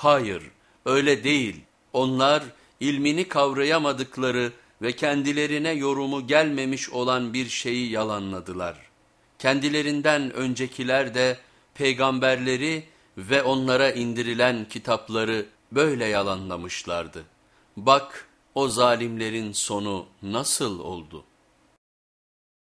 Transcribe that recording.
Hayır, öyle değil. Onlar ilmini kavrayamadıkları ve kendilerine yorumu gelmemiş olan bir şeyi yalanladılar. Kendilerinden öncekiler de peygamberleri ve onlara indirilen kitapları böyle yalanlamışlardı. Bak o zalimlerin sonu nasıl oldu?''